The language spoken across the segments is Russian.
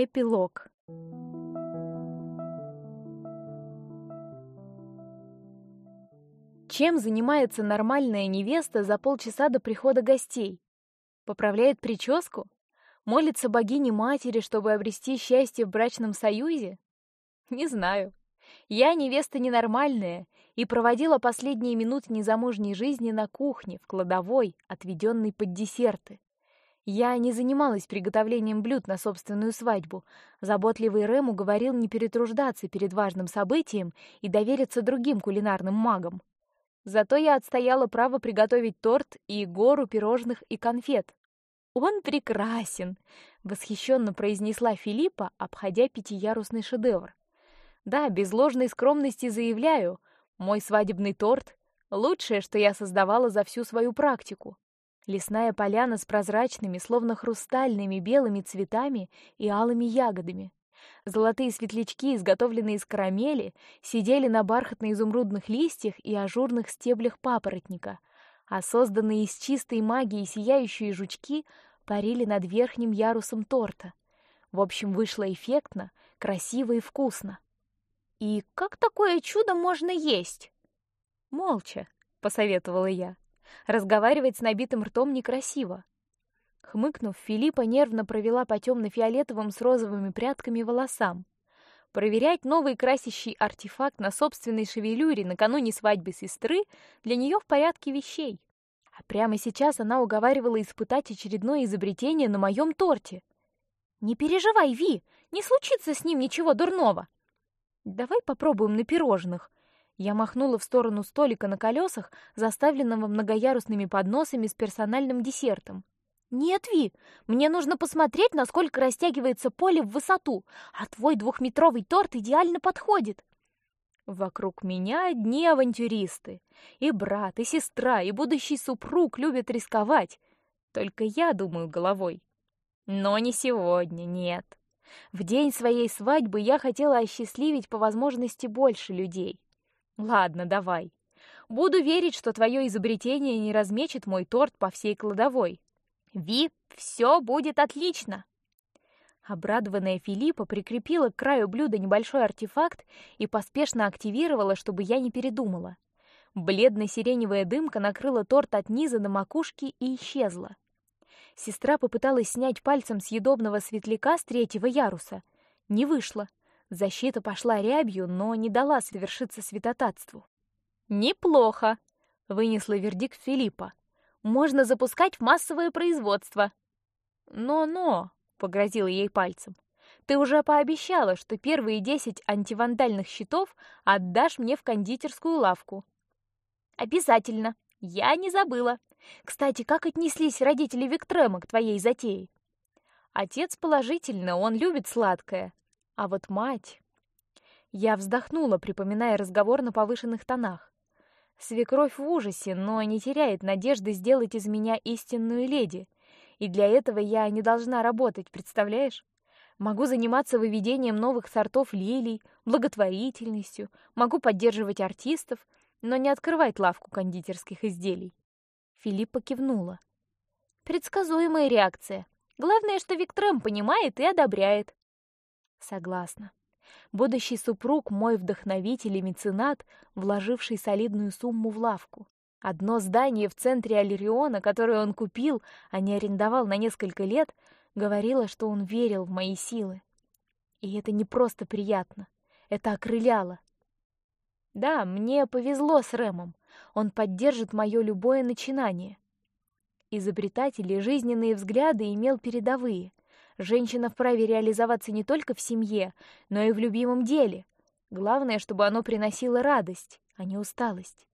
Эпилог. Чем занимается нормальная невеста за полчаса до прихода гостей? Поправляет прическу? Молится богине-матери, чтобы обрести счастье в брачном союзе? Не знаю. Я невеста ненормальная и проводила последние минуты незамужней жизни на кухне, в кладовой, отведенной под десерты. Я не занималась приготовлением блюд на собственную свадьбу. Заботливый Рэм уговорил не перетруждаться перед важным событием и довериться другим кулинарным магам. Зато я отстояла право приготовить торт и гору пирожных и конфет. Он прекрасен, восхищенно произнесла Филиппа, обходя пятиярусный шедевр. Да, без ложной скромности заявляю, мой свадебный торт лучшее, что я создавала за всю свою практику. Лесная поляна с прозрачными, словно хрустальными белыми цветами и алыми ягодами. Золотые светлячки, изготовленные из карамели, сидели на бархатно-изумрудных листьях и ажурных стеблях папоротника, а созданные из чистой магии сияющие жучки парили над верхним ярусом торта. В общем, вышло эффектно, красиво и вкусно. И как такое чудо можно есть? Молча, посоветовала я. Разговаривать с набитым ртом некрасиво. Хмыкнув, Филиппа нервно провела по темно-фиолетовым с розовыми прядками волосам. Проверять новый красящий артефакт на собственной шевелюре накануне свадьбы сестры для нее в порядке вещей. А прямо сейчас она уговаривала испытать очередное изобретение на моем торте. Не переживай, Ви, не случится с ним ничего дурного. Давай попробуем на пирожных, я махнула в сторону столика на колесах, заставленного многоярусными подносами с персональным десертом. Нет, Ви, мне нужно посмотреть, насколько растягивается поле в высоту, а твой двухметровый торт идеально подходит. Вокруг меня одни авантюристы. И брат, и сестра, и будущий супруг любят рисковать. Только я думаю головой. Но не сегодня, нет. В день своей свадьбы я хотела осчастливить по возможности больше людей. Ладно, давай. Буду верить, что твое изобретение не размечет мой торт по всей кладовой. Ви, все будет отлично. Обрадованная Филиппа прикрепила к краю блюда небольшой артефакт и поспешно активировала, чтобы я не передумала. Бледно-сиреневая дымка накрыла торт от низа до макушки и исчезла. Сестра попыталась снять пальцем съедобного светляка с третьего яруса, не вышло. Защита пошла рябью, но не дала совершиться святотатству. Неплохо, вынесла вердикт Филиппа. Можно запускать в массовое производство. Но-но, погрозила ей пальцем. Ты уже пообещала, что первые десять антивандальных щитов отдашь мне в кондитерскую лавку. Обязательно. Я не забыла. Кстати, как отнеслись родители Виктрема к твоей затее? Отец положительно, он любит сладкое, а вот мать... Я вздохнула, припоминая разговор на повышенных тонах. Свекровь в ужасе, но не теряет надежды сделать из меня истинную леди. И для этого я не должна работать, представляешь? Могу заниматься выведением новых сортов лилий, благотворительностью, могу поддерживать артистов, но не открывать лавку кондитерских изделий. Филиппа кивнула. Предсказуемая реакция. Главное, что Виктрем понимает и одобряет. Согласна. Будущий супруг мой вдохновитель и меценат, вложивший солидную сумму в лавку. Одно здание в центре Аллериона, которое он купил, а не арендовал на несколько лет, говорило, что он верил в мои силы. И это не просто приятно, это окрыляло. Да, мне повезло с Рэмом. Он поддержит мое любое начинание. Изобретатель и жизненные взгляды имел передовые. Женщина вправе реализоваться не только в семье, но и в любимом деле. Главное, чтобы оно приносило радость, а не усталость.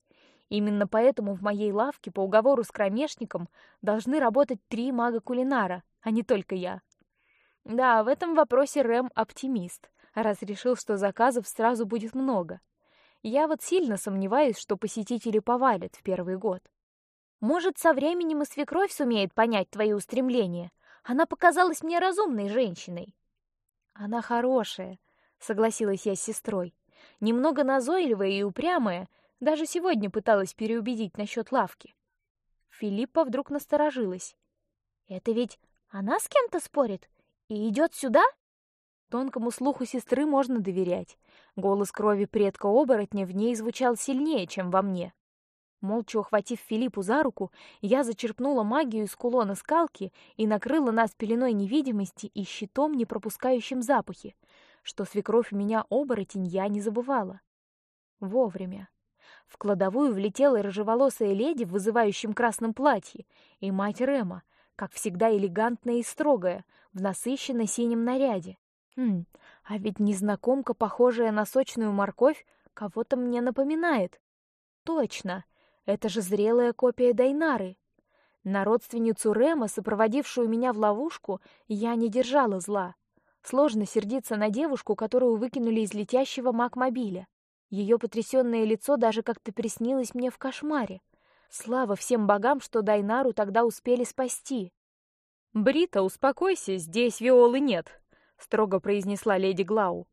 Именно поэтому в моей лавке по уговору с кромешником должны работать три мага-кулинара, а не только я. Да, в этом вопросе Рэм оптимист, раз решил, что заказов сразу будет много. Я вот сильно сомневаюсь, что посетители повалят в первый год. Может, со временем и свекровь сумеет понять твои устремления, она показалась мне разумной женщиной. Она хорошая, согласилась я с сестрой. Немного назойливая и упрямая, даже сегодня пыталась переубедить насчет лавки. Филиппа вдруг насторожилась. Это ведь она с кем-то спорит и идет сюда? Тонкому слуху сестры можно доверять. Голос крови предка-оборотня в ней звучал сильнее, чем во мне. Молча ухватив Филиппу за руку, я зачерпнула магию из кулона скалки и накрыла нас пеленой невидимости и щитом, не пропускающим запахи, что свекровь меня оборотень я не забывала. Вовремя. В кладовую влетела рыжеволосая леди в вызывающем красном платье и мать Рема, как всегда элегантная и строгая, в насыщенно синем наряде. Хм, а ведь незнакомка, похожая на сочную морковь, кого-то мне напоминает. Точно, это же зрелая копия Дайнары. На родственницу Рема, сопроводившую меня в ловушку, я не держала зла. Сложно сердиться на девушку, которую выкинули из летящего макмобиля. Ее потрясенное лицо даже как-то приснилось мне в кошмаре. Слава всем богам, что Дайнару тогда успели спасти. Брита, успокойся, здесь Виолы нет, строго произнесла леди Глау.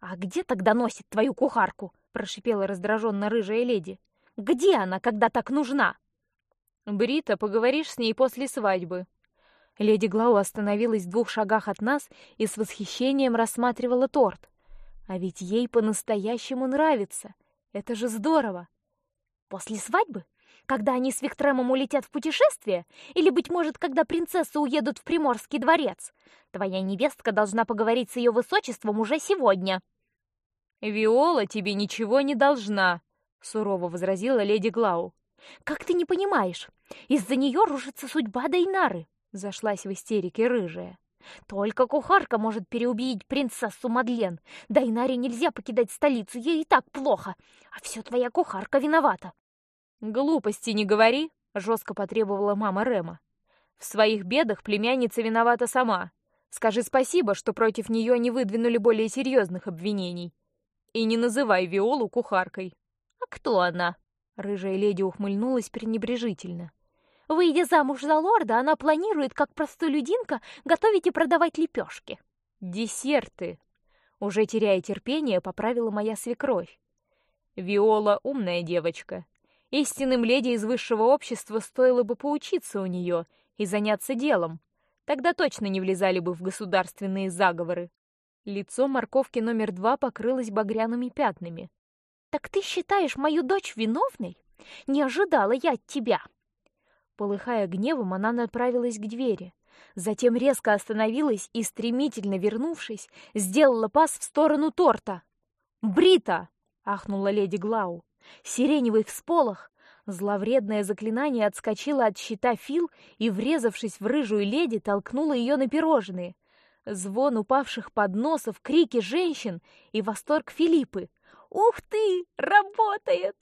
А где тогда носит твою кухарку? прошипела раздраженно рыжая леди. Где она, когда так нужна? Брита, поговоришь с ней после свадьбы. Леди Глау остановилась в двух шагах от нас и с восхищением рассматривала торт. А ведь ей по-настоящему нравится. Это же здорово. После свадьбы? Когда они с Виктремом улетят в путешествие? Или, быть может, когда принцессы уедут в Приморский дворец? Твоя невестка должна поговорить с ее высочеством уже сегодня. Виола тебе ничего не должна, сурово возразила леди Глау. Как ты не понимаешь? Из-за нее рушится судьба Дайнары, зашлась в истерике рыжая. Только кухарка может переубедить принцессу Мадлен. Дайнаре нельзя покидать столицу, ей и так плохо. А все твоя кухарка виновата. Глупости не говори, жестко потребовала мама Рема. В своих бедах племянница виновата сама. Скажи спасибо, что против нее не выдвинули более серьезных обвинений. И не называй Виолу кухаркой. Кто она? Рыжая леди ухмыльнулась пренебрежительно. Выйдя замуж за лорда, она планирует, как простолюдинка, готовить и продавать лепешки. Десерты. Уже теряя терпение, поправила моя свекровь. Виола умная девочка. Истинным леди из высшего общества стоило бы поучиться у нее и заняться делом. Тогда точно не влезали бы в государственные заговоры. Лицо морковки номер два покрылось багряными пятнами. Так ты считаешь мою дочь виновной? Не ожидала я от тебя. Полыхая гневом, она направилась к двери, затем резко остановилась и стремительно вернувшись, сделала пас в сторону торта. Брита! ахнула леди Глау. Сиреневый всполох, зловредное заклинание отскочило от щита Фил и, врезавшись в рыжую леди, толкнуло ее на пирожные. Звон упавших подносов, крики женщин и восторг Филиппы. Ух ты, работает!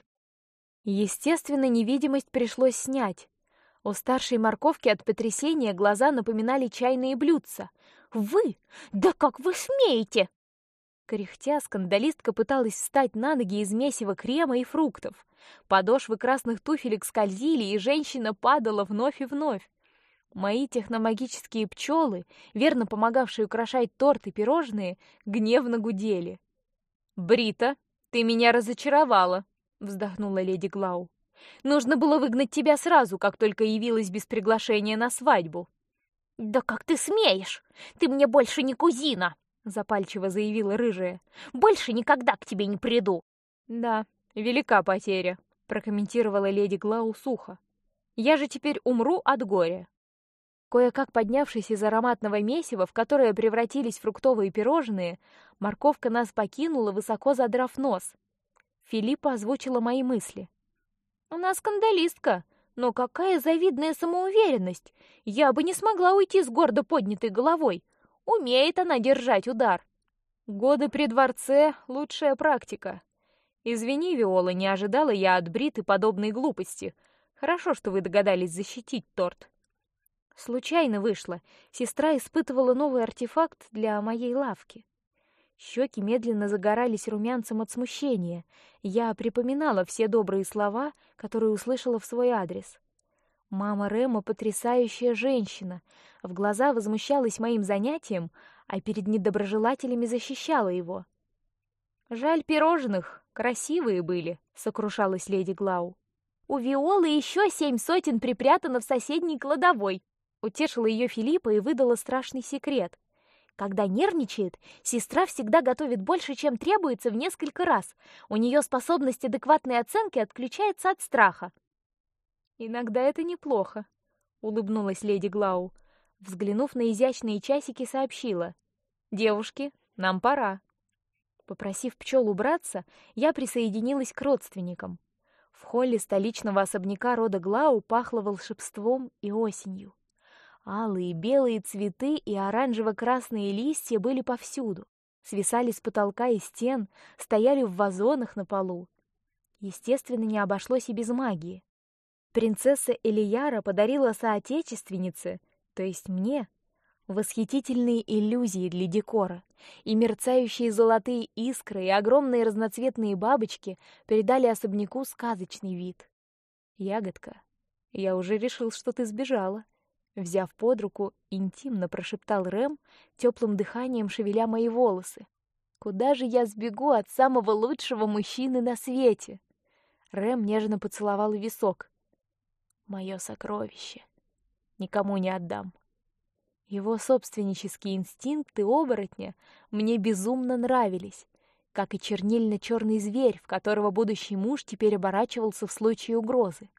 Естественно, невидимость пришлось снять. У старшей морковки от потрясения глаза напоминали чайные блюдца. Вы? Да как вы смеете? Кряхтя, скандалистка пыталась встать на ноги из месива крема и фруктов. Подошвы красных туфелек скользили, и женщина падала вновь и вновь. Мои техномагические пчелы, верно помогавшие украшать торт и пирожные, гневно гудели. Брита, ты меня разочаровала, вздохнула леди Глау. Нужно было выгнать тебя сразу, как только явилась без приглашения на свадьбу. Да как ты смеешь? Ты мне больше не кузина, запальчиво заявила рыжая. Больше никогда к тебе не приду. Да, велика потеря, прокомментировала леди Глау сухо. Я же теперь умру от горя. Кое-как поднявшись из ароматного месива, в которое превратились фруктовые пирожные, морковка нас покинула, высоко задрав нос. Филиппа озвучила мои мысли. Она скандалистка, но какая завидная самоуверенность! Я бы не смогла уйти с гордо поднятой головой. Умеет она держать удар. Годы при дворце — лучшая практика. Извини, Виола, не ожидала я от Бриты подобной глупости. Хорошо, что вы догадались защитить торт. Случайно вышло. Сестра испытывала новый артефакт для моей лавки. Щеки медленно загорались румянцем от смущения. Я припоминала все добрые слова, которые услышала в свой адрес. Мама Рема потрясающая женщина. В глаза возмущалась моим занятием, а перед недоброжелателями защищала его. Жаль пирожных, красивые были, сокрушалась леди Глау. У Виолы еще семь сотен припрятано в соседней кладовой, Утешила ее Филиппа и выдала страшный секрет. Когда нервничает, сестра всегда готовит больше, чем требуется в несколько раз. У нее способность адекватной оценки отключается от страха. Иногда это неплохо, улыбнулась леди Глау. Взглянув на изящные часики, сообщила: "Девушки, нам пора". Попросив пчел убраться, я присоединилась к родственникам. В холле столичного особняка рода Глау пахло волшебством и осенью. Алые, белые цветы и оранжево-красные листья были повсюду, свисали с потолка и стен, стояли в вазонах на полу. Естественно, не обошлось и без магии. Принцесса Элияра подарила соотечественнице, то есть мне, восхитительные иллюзии для декора, и мерцающие золотые искры и огромные разноцветные бабочки передали особняку сказочный вид. Ягодка, я уже решил, что ты сбежала. Взяв под руку, интимно прошептал Рэм, теплым дыханием шевеля мои волосы. Куда же я сбегу от самого лучшего мужчины на свете? Рэм нежно поцеловал висок. Мое сокровище. Никому не отдам. Его собственнические инстинкты оборотня мне безумно нравились, как и чернильно-черный зверь, в которого будущий муж теперь оборачивался в случае угрозы.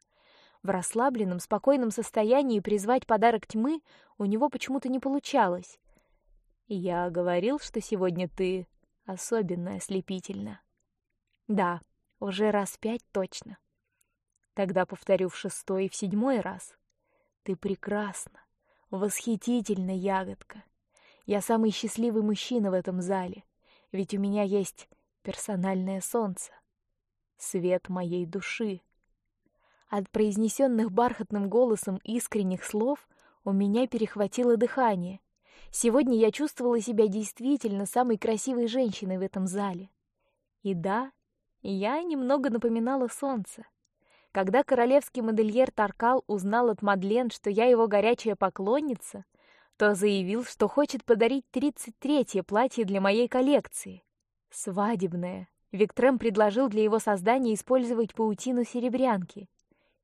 В расслабленном, спокойном состоянии призвать подарок тьмы у него почему-то не получалось. Я говорил, что сегодня ты особенно ослепительна. Да, уже раз пять точно. Тогда повторю в шестой и в седьмой раз. Ты прекрасна, восхитительна, ягодка. Я самый счастливый мужчина в этом зале, ведь у меня есть персональное солнце, свет моей души. От произнесенных бархатным голосом искренних слов у меня перехватило дыхание. Сегодня я чувствовала себя действительно самой красивой женщиной в этом зале. И да, я немного напоминала солнце. Когда королевский модельер Таркал узнал от Мадлен, что я его горячая поклонница, то заявил, что хочет подарить тридцать третье платье для моей коллекции, свадебное. Виктрем предложил для его создания использовать паутину серебрянки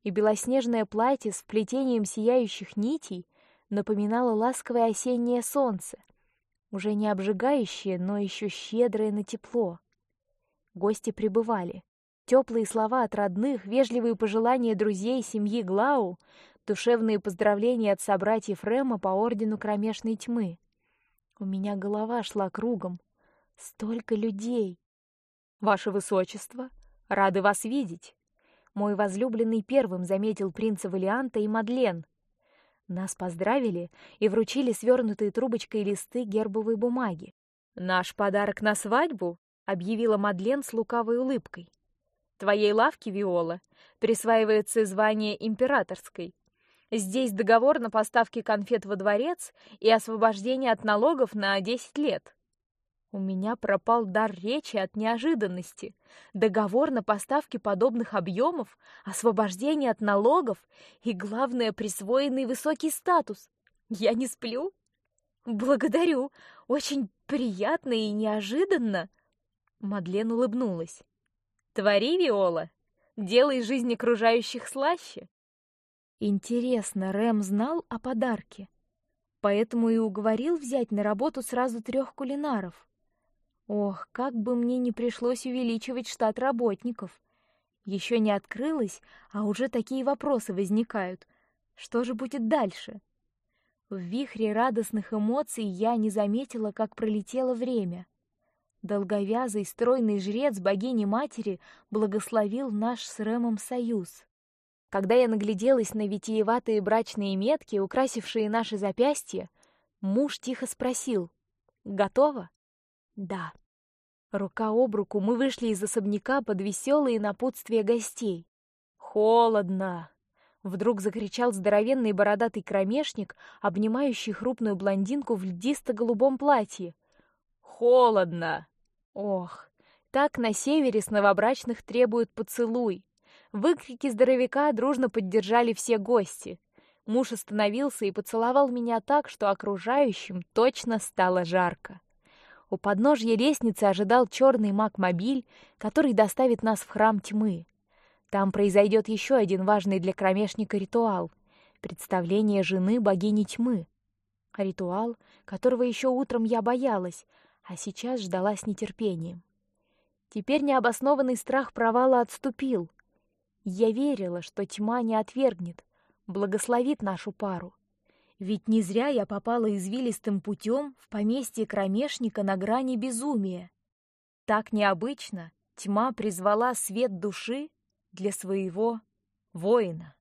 и белоснежное платье с плетением сияющих нитей напоминало ласковое осеннее солнце, уже не обжигающее, но еще щедрое на тепло. Гости прибывали. Теплые слова от родных, вежливые пожелания друзей семьи Глау, душевные поздравления от собратьев Рема по ордену кромешной тьмы. У меня голова шла кругом. Столько людей. Ваше высочество, рады вас видеть. Мой возлюбленный первым заметил принца Валианта и Мадлен. Нас поздравили и вручили свернутые трубочкой листы гербовой бумаги. Наш подарок на свадьбу, объявила Мадлен с лукавой улыбкой. Твоей лавке Виола присваивается звание императорской. Здесь договор на поставки конфет во дворец и освобождение от налогов на десять лет. У меня пропал дар речи от неожиданности. Договор на поставки подобных объемов, освобождение от налогов и, главное, присвоенный высокий статус. Я не сплю? Благодарю. Очень приятно и неожиданно. Мадлен улыбнулась. Твори, Виола. Делай жизнь окружающих слаще. Интересно, Рэм знал о подарке, поэтому и уговорил взять на работу сразу трех кулинаров. Ох, как бы мне не пришлось увеличивать штат работников. Еще не открылось, а уже такие вопросы возникают. Что же будет дальше? В вихре радостных эмоций я не заметила, как пролетело время. Долговязый стройный жрец богини матери благословил наш с Рэмом союз. Когда я нагляделась на витиеватые брачные метки, украсившие наши запястья, муж тихо спросил: "Готово?" Да. Рука об руку мы вышли из особняка под веселые напутствия гостей. Холодно! Вдруг закричал здоровенный бородатый кромешник, обнимающий хрупную блондинку в льдисто-голубом платье. Холодно! Ох, так на севере с новобрачных требуют поцелуй. Выкрики здоровяка дружно поддержали все гости. Муж остановился и поцеловал меня так, что окружающим точно стало жарко. У подножья лестницы ожидал черный маг-мобиль, который доставит нас в храм тьмы. Там произойдет еще один важный для кромешника ритуал — представление жены богини тьмы. Ритуал, которого еще утром я боялась, а сейчас ждала с нетерпением. Теперь необоснованный страх провала отступил. Я верила, что тьма не отвергнет, благословит нашу пару. Ведь не зря я попала извилистым путем в поместье кромешника на грани безумия. Так необычно тьма призвала свет души для своего воина.